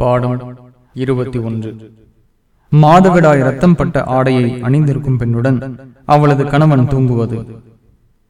பாடம் இருபத்தி ஒன்று. மாதவிடாய் ரத்தம் பட்ட ஆடையை அணிந்திருக்கும் பெண்ணுடன் அவளது கணவன் தூங்குவது.